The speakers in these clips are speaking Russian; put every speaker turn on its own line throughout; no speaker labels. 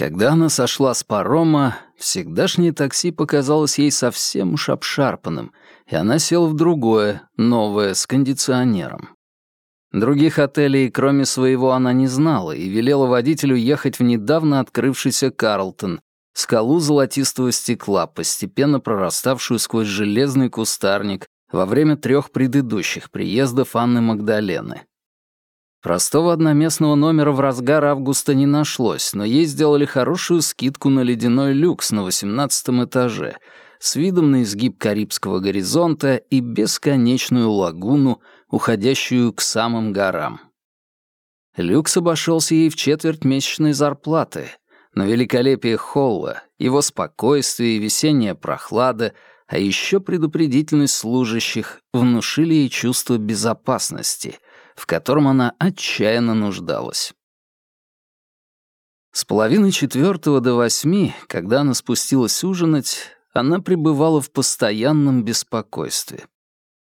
3 Когда она сошла с парома, всегдашнее такси показалось ей совсем уж обшарпанным, и она села в другое, новое, с кондиционером. Других отелей, кроме своего, она не знала и велела водителю ехать в недавно открывшийся Карлтон, скалу золотистого стекла, постепенно прораставшую сквозь железный кустарник во время трех предыдущих приездов Анны Магдалены. Простого одноместного номера в разгар августа не нашлось, но ей сделали хорошую скидку на ледяной люкс на восемнадцатом этаже с видом на изгиб Карибского горизонта и бесконечную лагуну, уходящую к самым горам. Люкс обошелся ей в четверть месячной зарплаты, но великолепие холла, его спокойствие и весенняя прохлада, а еще предупредительность служащих внушили ей чувство безопасности — в котором она отчаянно нуждалась. С половины четвертого до восьми, когда она спустилась ужинать, она пребывала в постоянном беспокойстве.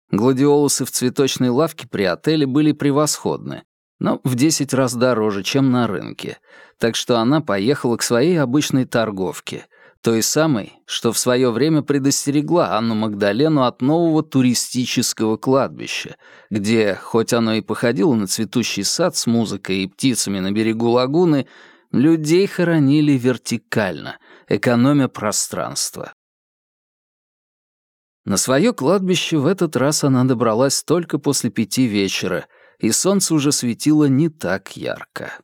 Гладиолусы в цветочной лавке при отеле были превосходны, но в десять раз дороже, чем на рынке, так что она поехала к своей обычной торговке, той самой, что в свое время предостерегла Анну Магдалену от нового туристического кладбища, где, хоть оно и походило на цветущий сад с музыкой и птицами на берегу лагуны, людей хоронили вертикально, экономя пространство. На свое кладбище в этот раз она добралась только после пяти вечера, и солнце уже светило не так ярко.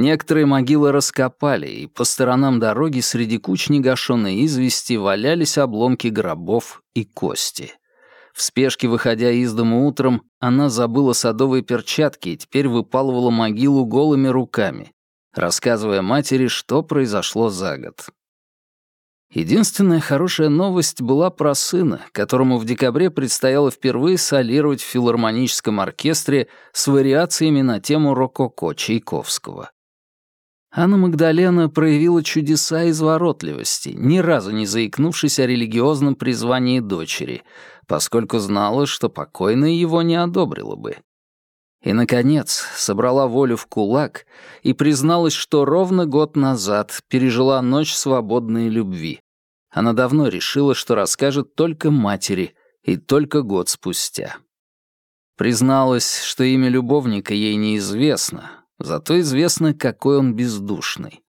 Некоторые могилы раскопали, и по сторонам дороги среди куч негашенной извести валялись обломки гробов и кости. В спешке, выходя из дома утром, она забыла садовые перчатки и теперь выпалывала могилу голыми руками, рассказывая матери, что произошло за год. Единственная хорошая новость была про сына, которому в декабре предстояло впервые солировать в филармоническом оркестре с вариациями на тему рококо Чайковского. Анна Магдалена проявила чудеса изворотливости, ни разу не заикнувшись о религиозном призвании дочери, поскольку знала, что покойная его не одобрила бы. И, наконец, собрала волю в кулак и призналась, что ровно год назад пережила ночь свободной любви. Она давно решила, что расскажет только матери, и только год спустя. Призналась, что имя любовника ей неизвестно, Зато известно, какой он бездушный.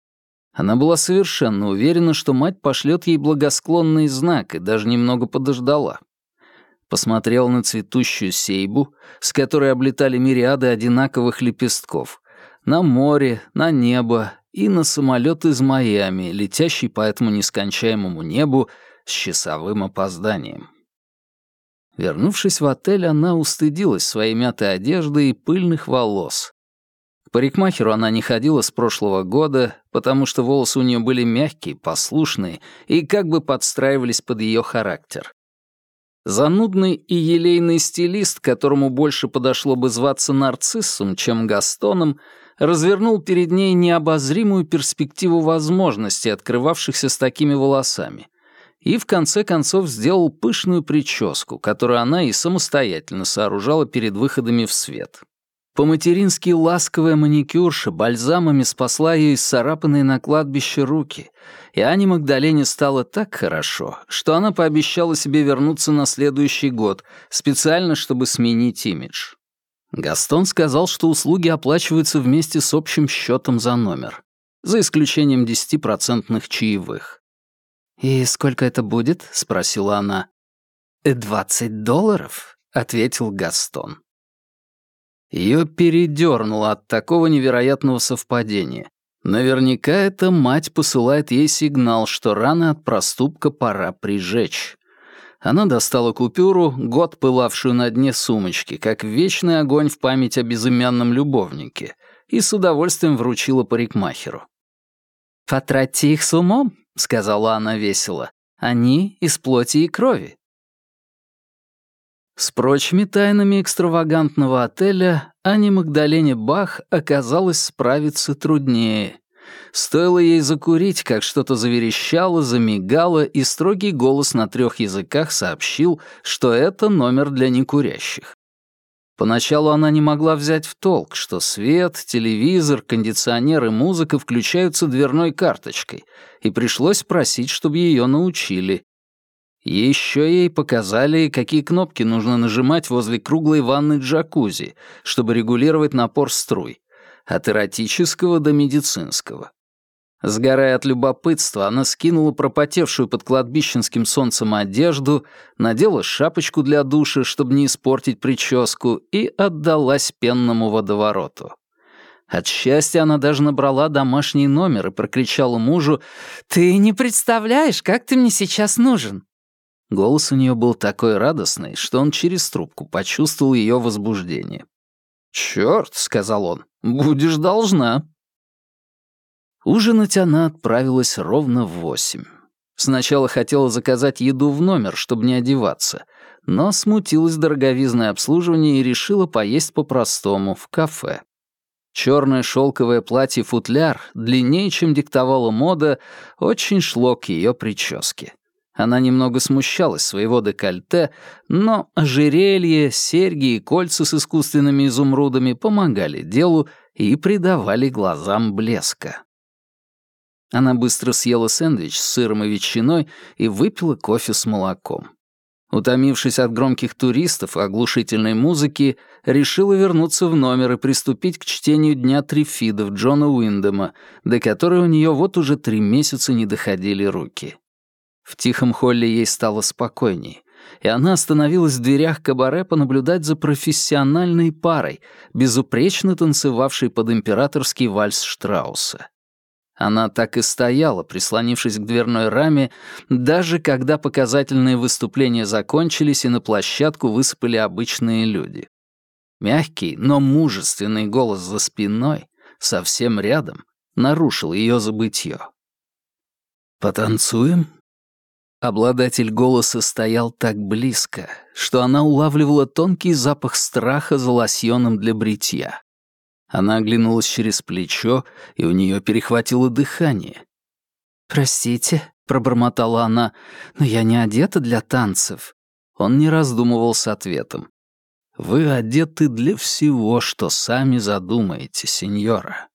Она была совершенно уверена, что мать пошлет ей благосклонный знак и даже немного подождала. Посмотрела на цветущую сейбу, с которой облетали мириады одинаковых лепестков, на море, на небо и на самолет из Майами, летящий по этому нескончаемому небу с часовым опозданием. Вернувшись в отель, она устыдилась своей мятой одежды и пыльных волос, парикмахеру она не ходила с прошлого года, потому что волосы у нее были мягкие, послушные и как бы подстраивались под ее характер. Занудный и елейный стилист, которому больше подошло бы зваться нарциссом, чем Гастоном, развернул перед ней необозримую перспективу возможностей, открывавшихся с такими волосами, и в конце концов сделал пышную прическу, которую она и самостоятельно сооружала перед выходами в свет. По-матерински ласковая маникюрша бальзамами спасла ее из царапанной на кладбище руки, и Ане Магдалене стало так хорошо, что она пообещала себе вернуться на следующий год, специально, чтобы сменить имидж. Гастон сказал, что услуги оплачиваются вместе с общим счетом за номер, за исключением 10% чаевых. «И сколько это будет?» — спросила она. «Двадцать долларов», — ответил Гастон. Ее передернуло от такого невероятного совпадения. Наверняка эта мать посылает ей сигнал, что рано от проступка пора прижечь. Она достала купюру, год пылавшую на дне сумочки, как вечный огонь в память о безымянном любовнике, и с удовольствием вручила парикмахеру. «Потратьте их с умом», — сказала она весело. «Они из плоти и крови. С прочими тайнами экстравагантного отеля Ане Магдалене Бах оказалось справиться труднее. Стоило ей закурить, как что-то заверещало, замигало, и строгий голос на трех языках сообщил, что это номер для некурящих. Поначалу она не могла взять в толк, что свет, телевизор, кондиционер и музыка включаются дверной карточкой, и пришлось просить, чтобы ее научили. Еще ей показали, какие кнопки нужно нажимать возле круглой ванны джакузи, чтобы регулировать напор струй, от эротического до медицинского. Сгорая от любопытства, она скинула пропотевшую под кладбищенским солнцем одежду, надела шапочку для душа, чтобы не испортить прическу, и отдалась пенному водовороту. От счастья она даже набрала домашний номер и прокричала мужу «Ты не представляешь, как ты мне сейчас нужен!» Голос у нее был такой радостный, что он через трубку почувствовал ее возбуждение. «Чёрт», — сказал он, — «будешь должна». Ужинать она отправилась ровно в восемь. Сначала хотела заказать еду в номер, чтобы не одеваться, но смутилась дороговизное обслуживание и решила поесть по-простому, в кафе. Черное шелковое платье-футляр, длиннее, чем диктовала мода, очень шло к ее прическе. Она немного смущалась своего декольте, но ожерелье, серьги и кольца с искусственными изумрудами помогали делу и придавали глазам блеска. Она быстро съела сэндвич с сыром и ветчиной и выпила кофе с молоком. Утомившись от громких туристов и оглушительной музыки, решила вернуться в номер и приступить к чтению «Дня трифидов» Джона Уиндема, до которой у нее вот уже три месяца не доходили руки. В тихом холле ей стало спокойней, и она остановилась в дверях кабаре понаблюдать за профессиональной парой, безупречно танцевавшей под императорский вальс Штрауса. Она так и стояла, прислонившись к дверной раме, даже когда показательные выступления закончились и на площадку высыпали обычные люди. Мягкий, но мужественный голос за спиной, совсем рядом, нарушил ее забытье. «Потанцуем?» Обладатель голоса стоял так близко, что она улавливала тонкий запах страха за лосьоном для бритья. Она оглянулась через плечо, и у нее перехватило дыхание. «Простите», — пробормотала она, — «но я не одета для танцев». Он не раздумывал с ответом. «Вы одеты для всего, что сами задумаете, сеньора».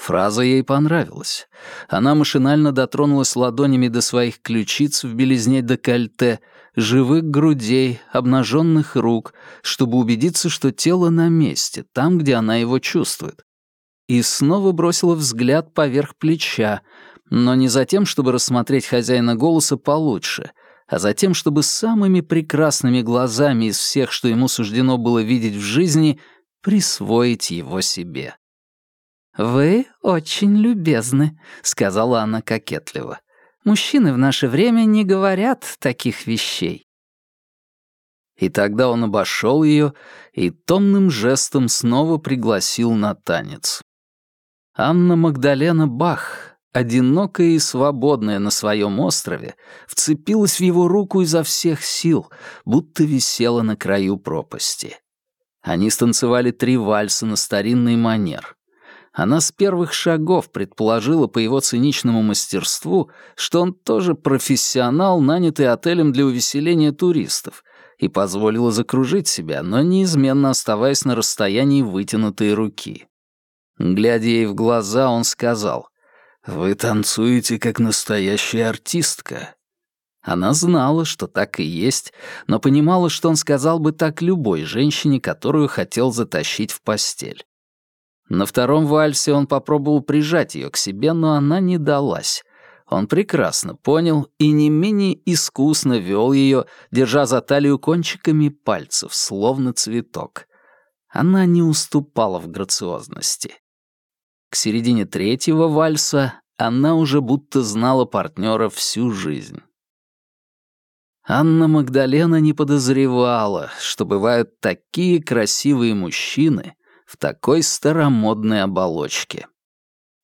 Фраза ей понравилась. Она машинально дотронулась ладонями до своих ключиц в белизне декольте, живых грудей, обнаженных рук, чтобы убедиться, что тело на месте, там, где она его чувствует. И снова бросила взгляд поверх плеча, но не за тем, чтобы рассмотреть хозяина голоса получше, а за тем, чтобы самыми прекрасными глазами из всех, что ему суждено было видеть в жизни, присвоить его себе. «Вы очень любезны», — сказала она кокетливо. «Мужчины в наше время не говорят таких вещей». И тогда он обошел ее и томным жестом снова пригласил на танец. Анна Магдалена Бах, одинокая и свободная на своем острове, вцепилась в его руку изо всех сил, будто висела на краю пропасти. Они станцевали три вальса на старинный манер. Она с первых шагов предположила по его циничному мастерству, что он тоже профессионал, нанятый отелем для увеселения туристов, и позволила закружить себя, но неизменно оставаясь на расстоянии вытянутой руки. Глядя ей в глаза, он сказал, «Вы танцуете, как настоящая артистка». Она знала, что так и есть, но понимала, что он сказал бы так любой женщине, которую хотел затащить в постель. На втором вальсе он попробовал прижать ее к себе, но она не далась. Он прекрасно понял и не менее искусно вел ее, держа за талию кончиками пальцев, словно цветок. Она не уступала в грациозности. К середине третьего вальса она уже будто знала партнера всю жизнь. Анна Магдалена не подозревала, что бывают такие красивые мужчины, в такой старомодной оболочке.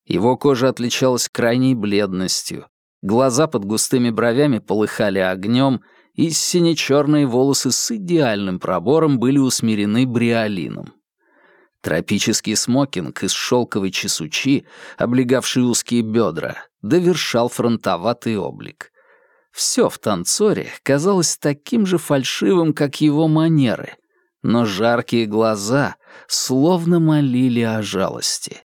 Его кожа отличалась крайней бледностью, глаза под густыми бровями полыхали огнем, и сине-черные волосы с идеальным пробором были усмирены бриолином. Тропический смокинг из шелковой чесучи, облегавший узкие бедра, довершал фронтоватый облик. Все в танцоре казалось таким же фальшивым, как его манеры — но жаркие глаза словно молили о жалости.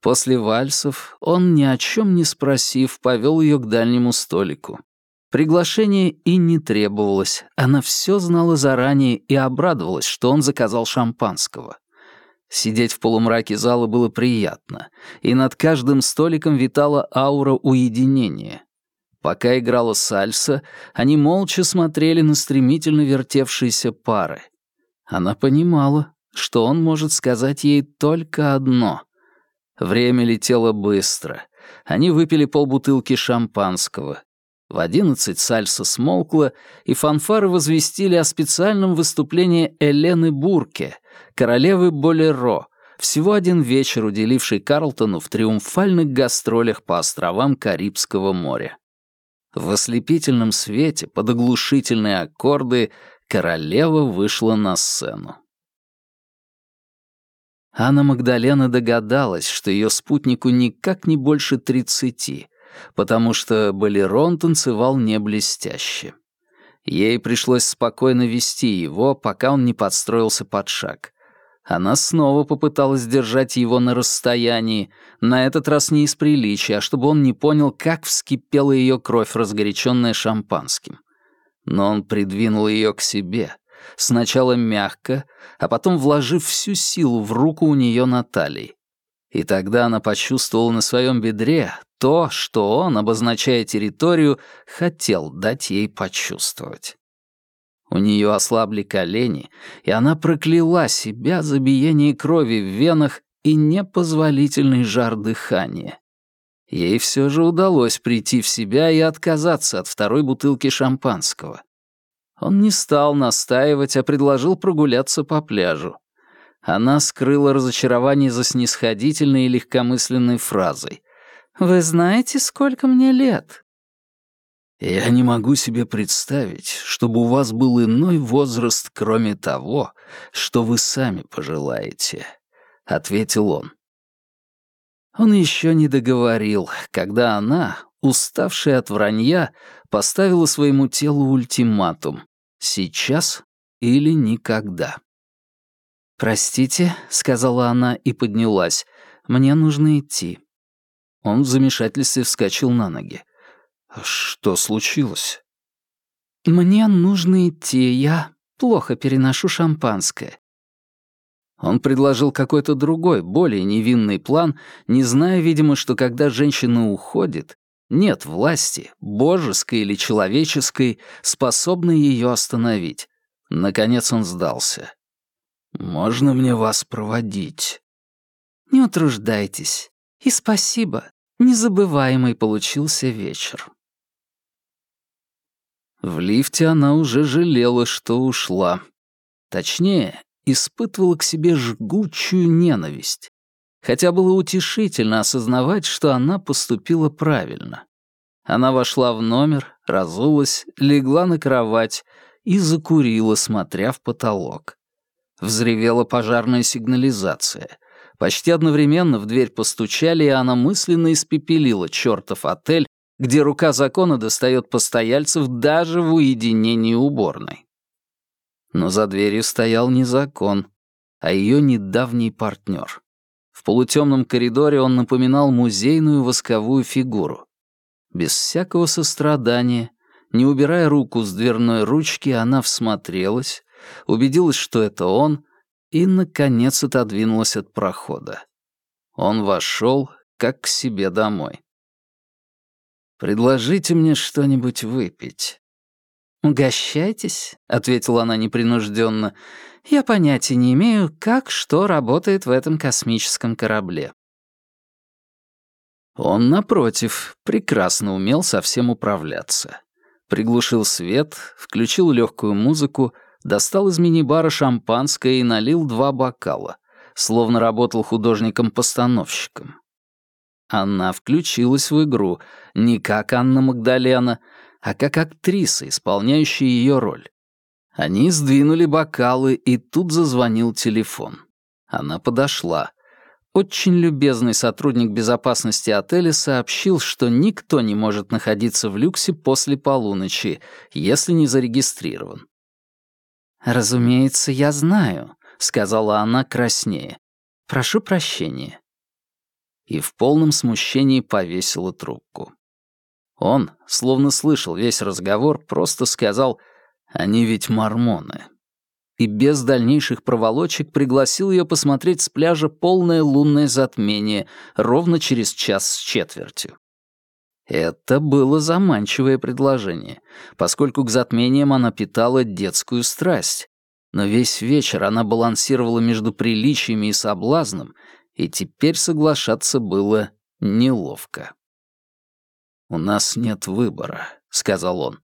После вальсов он, ни о чем не спросив, повел ее к дальнему столику. Приглашение и не требовалось, она все знала заранее и обрадовалась, что он заказал шампанского. Сидеть в полумраке зала было приятно, и над каждым столиком витала аура уединения. Пока играла сальса, они молча смотрели на стремительно вертевшиеся пары. Она понимала, что он может сказать ей только одно. Время летело быстро. Они выпили полбутылки шампанского. В одиннадцать сальса смолкла, и фанфары возвестили о специальном выступлении Элены Бурке, королевы Болеро, всего один вечер уделивший Карлтону в триумфальных гастролях по островам Карибского моря. В ослепительном свете, под оглушительные аккорды, королева вышла на сцену. Анна Магдалена догадалась, что ее спутнику никак не больше тридцати, потому что балерон танцевал не блестяще. Ей пришлось спокойно вести его, пока он не подстроился под шаг. Она снова попыталась держать его на расстоянии, на этот раз не из приличия, а чтобы он не понял, как вскипела ее кровь, разгоряченная шампанским. Но он придвинул ее к себе, сначала мягко, а потом вложив всю силу в руку у нее на талии. И тогда она почувствовала на своем бедре то, что он, обозначая территорию, хотел дать ей почувствовать. У нее ослабли колени, и она прокляла себя за биение крови в венах и непозволительный жар дыхания. Ей все же удалось прийти в себя и отказаться от второй бутылки шампанского. Он не стал настаивать, а предложил прогуляться по пляжу. Она скрыла разочарование за снисходительной и легкомысленной фразой. «Вы знаете, сколько мне лет?» «Я не могу себе представить, чтобы у вас был иной возраст, кроме того, что вы сами пожелаете», — ответил он. Он еще не договорил, когда она, уставшая от вранья, поставила своему телу ультиматум «сейчас или никогда». «Простите», — сказала она и поднялась, — «мне нужно идти». Он в замешательстве вскочил на ноги. «Что случилось?» «Мне нужно идти, я плохо переношу шампанское. Он предложил какой-то другой, более невинный план, не зная, видимо, что когда женщина уходит, нет власти, божеской или человеческой, способной ее остановить. Наконец он сдался. «Можно мне вас проводить?» «Не утруждайтесь. И спасибо. Незабываемый получился вечер». В лифте она уже жалела, что ушла. Точнее, испытывала к себе жгучую ненависть. Хотя было утешительно осознавать, что она поступила правильно. Она вошла в номер, разулась, легла на кровать и закурила, смотря в потолок. Взревела пожарная сигнализация. Почти одновременно в дверь постучали, и она мысленно испепелила чертов отель, где рука закона достает постояльцев даже в уединении уборной. Но за дверью стоял не закон, а ее недавний партнер. В полутемном коридоре он напоминал музейную восковую фигуру. Без всякого сострадания, не убирая руку с дверной ручки, она всмотрелась, убедилась, что это он, и, наконец, отодвинулась от прохода. Он вошел, как к себе домой. «Предложите мне что-нибудь выпить». «Угощайтесь», — ответила она непринужденно. «Я понятия не имею, как что работает в этом космическом корабле». Он, напротив, прекрасно умел совсем управляться. Приглушил свет, включил легкую музыку, достал из мини-бара шампанское и налил два бокала, словно работал художником-постановщиком. Она включилась в игру, не как Анна Магдалена, а как актриса, исполняющая ее роль. Они сдвинули бокалы, и тут зазвонил телефон. Она подошла. Очень любезный сотрудник безопасности отеля сообщил, что никто не может находиться в люксе после полуночи, если не зарегистрирован. «Разумеется, я знаю», — сказала она краснее. «Прошу прощения». И в полном смущении повесила трубку. Он, словно слышал весь разговор, просто сказал «Они ведь мормоны». И без дальнейших проволочек пригласил ее посмотреть с пляжа полное лунное затмение ровно через час с четвертью. Это было заманчивое предложение, поскольку к затмениям она питала детскую страсть. Но весь вечер она балансировала между приличиями и соблазном, и теперь соглашаться было неловко. «У нас нет выбора», — сказал он.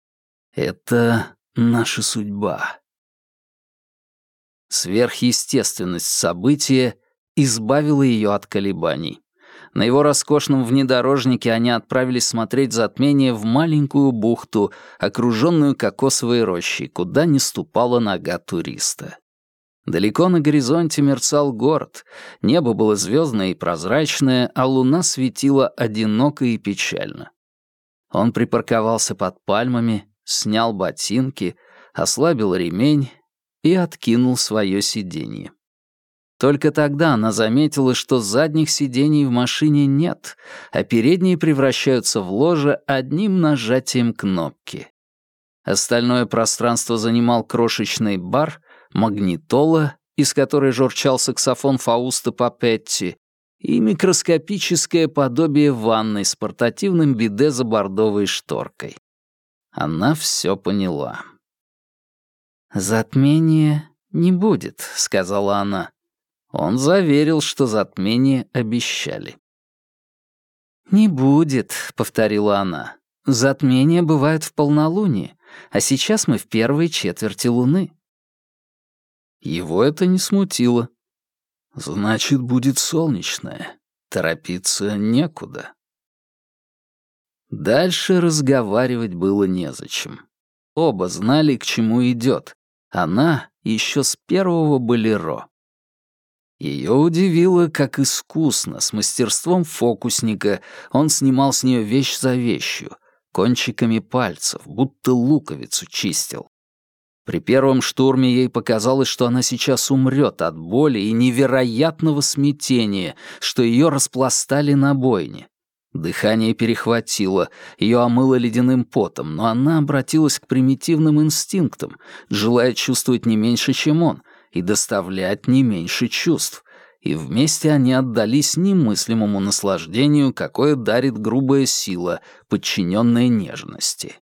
«Это наша судьба». Сверхъестественность события избавила ее от колебаний. На его роскошном внедорожнике они отправились смотреть затмение в маленькую бухту, окруженную кокосовой рощей, куда не ступала нога туриста. Далеко на горизонте мерцал город, небо было звездное и прозрачное, а луна светила одиноко и печально. Он припарковался под пальмами, снял ботинки, ослабил ремень и откинул свое сиденье. Только тогда она заметила, что задних сидений в машине нет, а передние превращаются в ложе одним нажатием кнопки. Остальное пространство занимал крошечный бар, магнитола, из которой журчал саксофон Фауста Папетти, и микроскопическое подобие ванной с портативным биде за бордовой шторкой. Она все поняла. «Затмения не будет», — сказала она. Он заверил, что затмение обещали. «Не будет», — повторила она. «Затмения бывают в полнолуние, а сейчас мы в первой четверти луны». Его это не смутило. «Значит, будет солнечное. Торопиться некуда». Дальше разговаривать было незачем. Оба знали, к чему идет. Она еще с первого болеро. Ее удивило, как искусно, с мастерством фокусника, он снимал с нее вещь за вещью, кончиками пальцев, будто луковицу чистил. При первом штурме ей показалось, что она сейчас умрет от боли и невероятного смятения, что ее распластали на бойне. Дыхание перехватило, ее омыло ледяным потом, но она обратилась к примитивным инстинктам, желая чувствовать не меньше, чем он — и доставлять не меньше чувств, и вместе они отдались немыслимому наслаждению, какое дарит грубая сила, подчиненная нежности.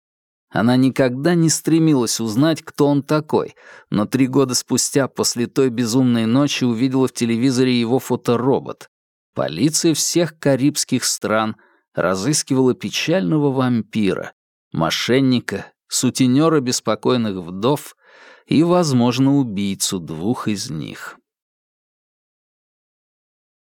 Она никогда не стремилась узнать, кто он такой, но три года спустя, после той безумной ночи, увидела в телевизоре его фоторобот. Полиция всех карибских стран разыскивала печального вампира, мошенника, сутенера беспокойных вдов и, возможно, убийцу двух из них.